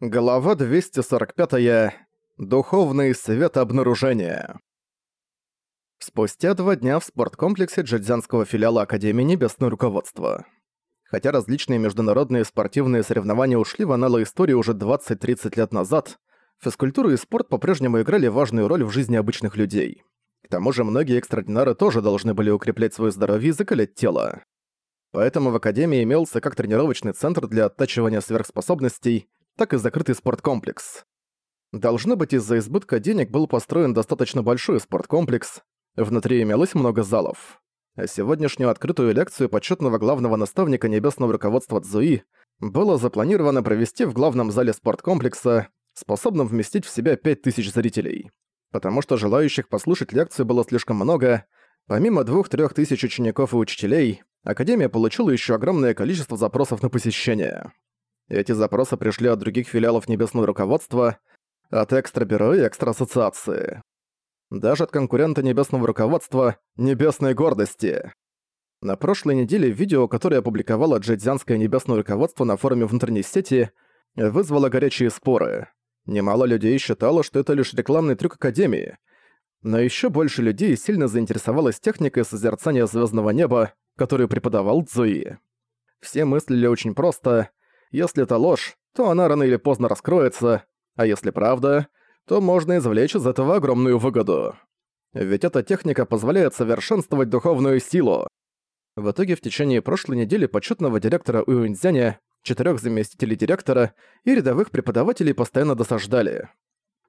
Глава 245. Духовный свет обнаружения. Спустя два дня в спорткомплексе джадзянского филиала Академии Небесное Руководство. Хотя различные международные спортивные соревнования ушли в аналы истории уже 20-30 лет назад, физкультура и спорт по-прежнему играли важную роль в жизни обычных людей. К тому же многие экстраординары тоже должны были укреплять свое здоровье и закалять тело. Поэтому в Академии имелся как тренировочный центр для оттачивания сверхспособностей, так и закрытый спорткомплекс. Должно быть, из-за избытка денег был построен достаточно большой спорткомплекс, внутри имелось много залов. А сегодняшнюю открытую лекцию почетного главного наставника небесного руководства Цзуи было запланировано провести в главном зале спорткомплекса, способном вместить в себя 5000 зрителей. Потому что желающих послушать лекцию было слишком много, помимо двух-трех тысяч учеников и учителей, Академия получила еще огромное количество запросов на посещение. Эти запросы пришли от других филиалов Небесного руководства, от экстра-бюро и экстра-ассоциации. Даже от конкурента Небесного руководства Небесной гордости. На прошлой неделе видео, которое опубликовало Джейдзянское Небесное руководство на форуме внутренней сети, вызвало горячие споры. Немало людей считало, что это лишь рекламный трюк Академии. Но еще больше людей сильно заинтересовалась техникой созерцания звездного неба, которую преподавал Цзуи. Все мыслили очень просто если это ложь, то она рано или поздно раскроется, а если правда, то можно извлечь из этого огромную выгоду. Ведь эта техника позволяет совершенствовать духовную силу. В итоге в течение прошлой недели почетного директора Уюньцзяня, четырех заместителей директора и рядовых преподавателей постоянно досаждали.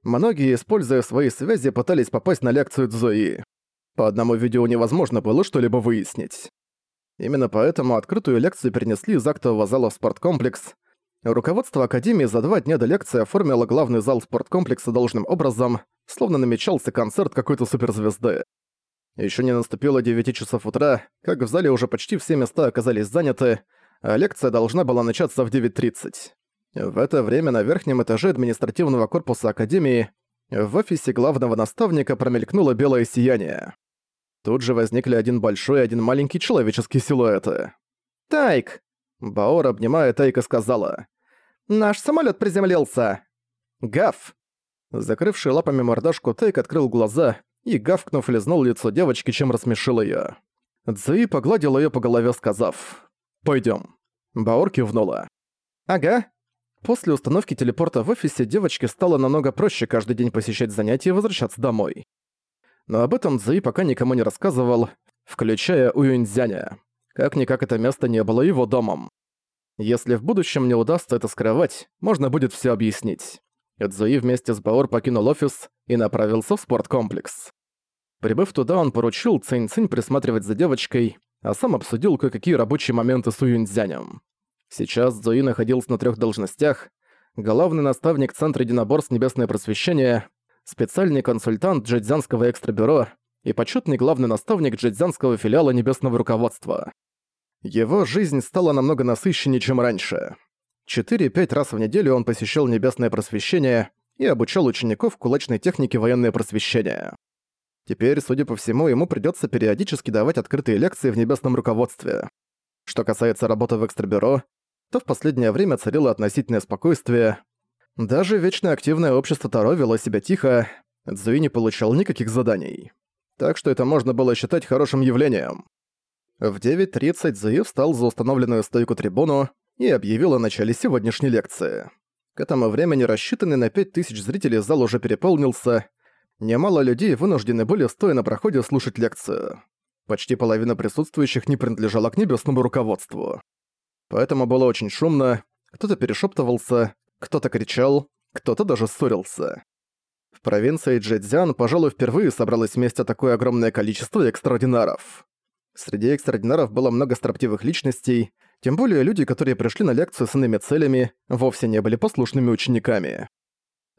Многие, используя свои связи, пытались попасть на лекцию Цзуи. По одному видео невозможно было что-либо выяснить. Именно поэтому открытую лекцию перенесли из актового зала в спорткомплекс. Руководство Академии за два дня до лекции оформило главный зал спорткомплекса должным образом, словно намечался концерт какой-то суперзвезды. Еще не наступило 9 часов утра, как в зале уже почти все места оказались заняты, а лекция должна была начаться в 9.30. В это время на верхнем этаже административного корпуса Академии в офисе главного наставника промелькнуло белое сияние. Тут же возникли один большой и один маленький человеческий силуэты. «Тайк!» Баор, обнимая Тайка, сказала. «Наш самолет приземлился!» «Гав!» Закрывший лапами мордашку, Тайк открыл глаза и, гавкнув, лизнул лицо девочки, чем рассмешил её. Цзуи погладил её по голове, сказав «Пойдём». Баор кивнула. «Ага». После установки телепорта в офисе девочке стало намного проще каждый день посещать занятия и возвращаться домой но об этом Цзуи пока никому не рассказывал, включая Уюньцзяня. Как-никак это место не было его домом. Если в будущем не удастся это скрывать, можно будет все объяснить. Цзуи вместе с Баор покинул офис и направился в спорткомплекс. Прибыв туда, он поручил Цинь-Цинь присматривать за девочкой, а сам обсудил кое-какие рабочие моменты с Уюньцзянем. Сейчас Цзуи находился на трех должностях, главный наставник Центра единоборств Небесное Просвещение, специальный консультант Джэцзянского экстрабюро и почетный главный наставник Джэцзянского филиала Небесного руководства. Его жизнь стала намного насыщеннее, чем раньше. 4-5 раз в неделю он посещал Небесное просвещение и обучал учеников кулачной технике военное просвещение. Теперь, судя по всему, ему придётся периодически давать открытые лекции в Небесном руководстве. Что касается работы в экстрабюро, то в последнее время царило относительное спокойствие, даже вечно активное общество Таро вело себя тихо, Цзуи не получал никаких заданий. Так что это можно было считать хорошим явлением. В 9.30 Цзуи встал за установленную стойку трибуну и объявил о начале сегодняшней лекции. К этому времени рассчитанный на 5000 зрителей зал уже переполнился. Немало людей вынуждены были стоя на проходе слушать лекцию. Почти половина присутствующих не принадлежала к небесному руководству. Поэтому было очень шумно, кто-то перешептывался, кто-то кричал, кто-то даже ссорился. В провинции Джэцзян, пожалуй, впервые собралось вместе такое огромное количество экстраординаров. Среди экстраординаров было много строптивых личностей, тем более люди, которые пришли на лекцию с иными целями, вовсе не были послушными учениками.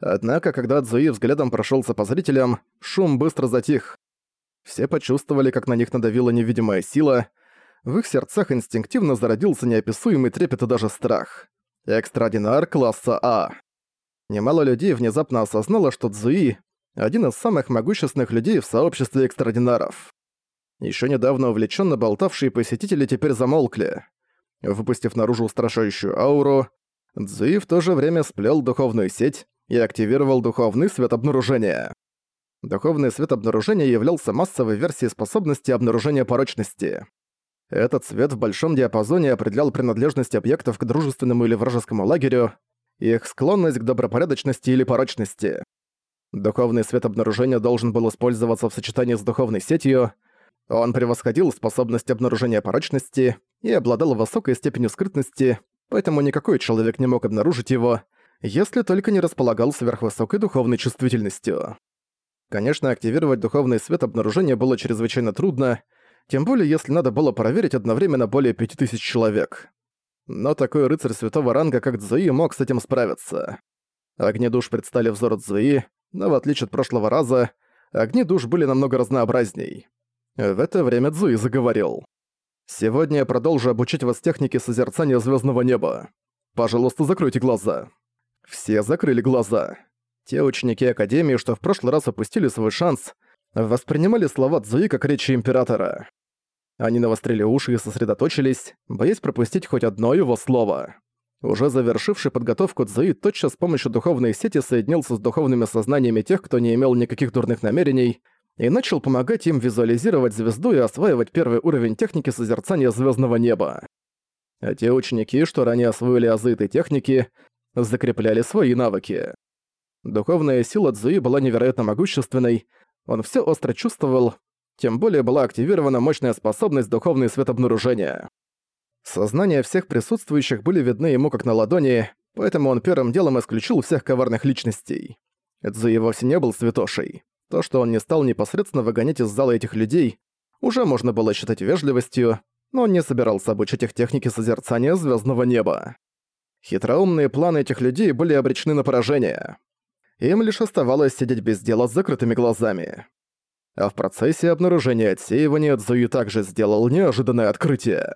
Однако, когда Цзуи взглядом прошелся по зрителям, шум быстро затих. Все почувствовали, как на них надавила невидимая сила, в их сердцах инстинктивно зародился неописуемый трепет и даже страх. Экстрадинар класса А. Немало людей внезапно осознало, что Цзуи – один из самых могущественных людей в сообществе экстрадинаров. Еще недавно увлеченно болтавшие посетители теперь замолкли. Выпустив наружу устрашающую ауру, Цзуи в то же время сплел духовную сеть и активировал духовный свет обнаружения. Духовный свет обнаружения являлся массовой версией способности обнаружения порочности. Этот свет в большом диапазоне определял принадлежность объектов к дружественному или вражескому лагерю, их склонность к добропорядочности или порочности. Духовный свет обнаружения должен был использоваться в сочетании с духовной сетью. Он превосходил способность обнаружения порочности и обладал высокой степенью скрытности, поэтому никакой человек не мог обнаружить его, если только не располагал сверхвысокой духовной чувствительностью. Конечно, активировать духовный свет обнаружения было чрезвычайно трудно, тем более если надо было проверить одновременно более 5000 человек. Но такой рыцарь святого ранга, как Цзуи, мог с этим справиться. Огни душ предстали взору Цзуи, но в отличие от прошлого раза, огни душ были намного разнообразней. В это время Цзуи заговорил. «Сегодня я продолжу обучить вас технике созерцания звездного неба. Пожалуйста, закройте глаза». Все закрыли глаза. Те ученики Академии, что в прошлый раз опустили свой шанс, воспринимали слова Цзуи как речи Императора. Они навострили уши и сосредоточились, боясь пропустить хоть одно его слово. Уже завершивший подготовку Цзуи тотчас с помощью духовной сети соединился с духовными сознаниями тех, кто не имел никаких дурных намерений, и начал помогать им визуализировать звезду и осваивать первый уровень техники созерцания звездного неба. А те ученики, что ранее освоили азы этой техники, закрепляли свои навыки. Духовная сила Цзуи была невероятно могущественной, он все остро чувствовал, тем более была активирована мощная способность духовный свет обнаружения. Сознания всех присутствующих были видны ему как на ладони, поэтому он первым делом исключил всех коварных личностей. Цзуи вовсе не был святошей. То, что он не стал непосредственно выгонять из зала этих людей, уже можно было считать вежливостью, но он не собирался обучать их технике созерцания звездного неба. Хитроумные планы этих людей были обречены на поражение. Им лишь оставалось сидеть без дела с закрытыми глазами. А в процессе обнаружения отсеивания Цзуи также сделал неожиданное открытие.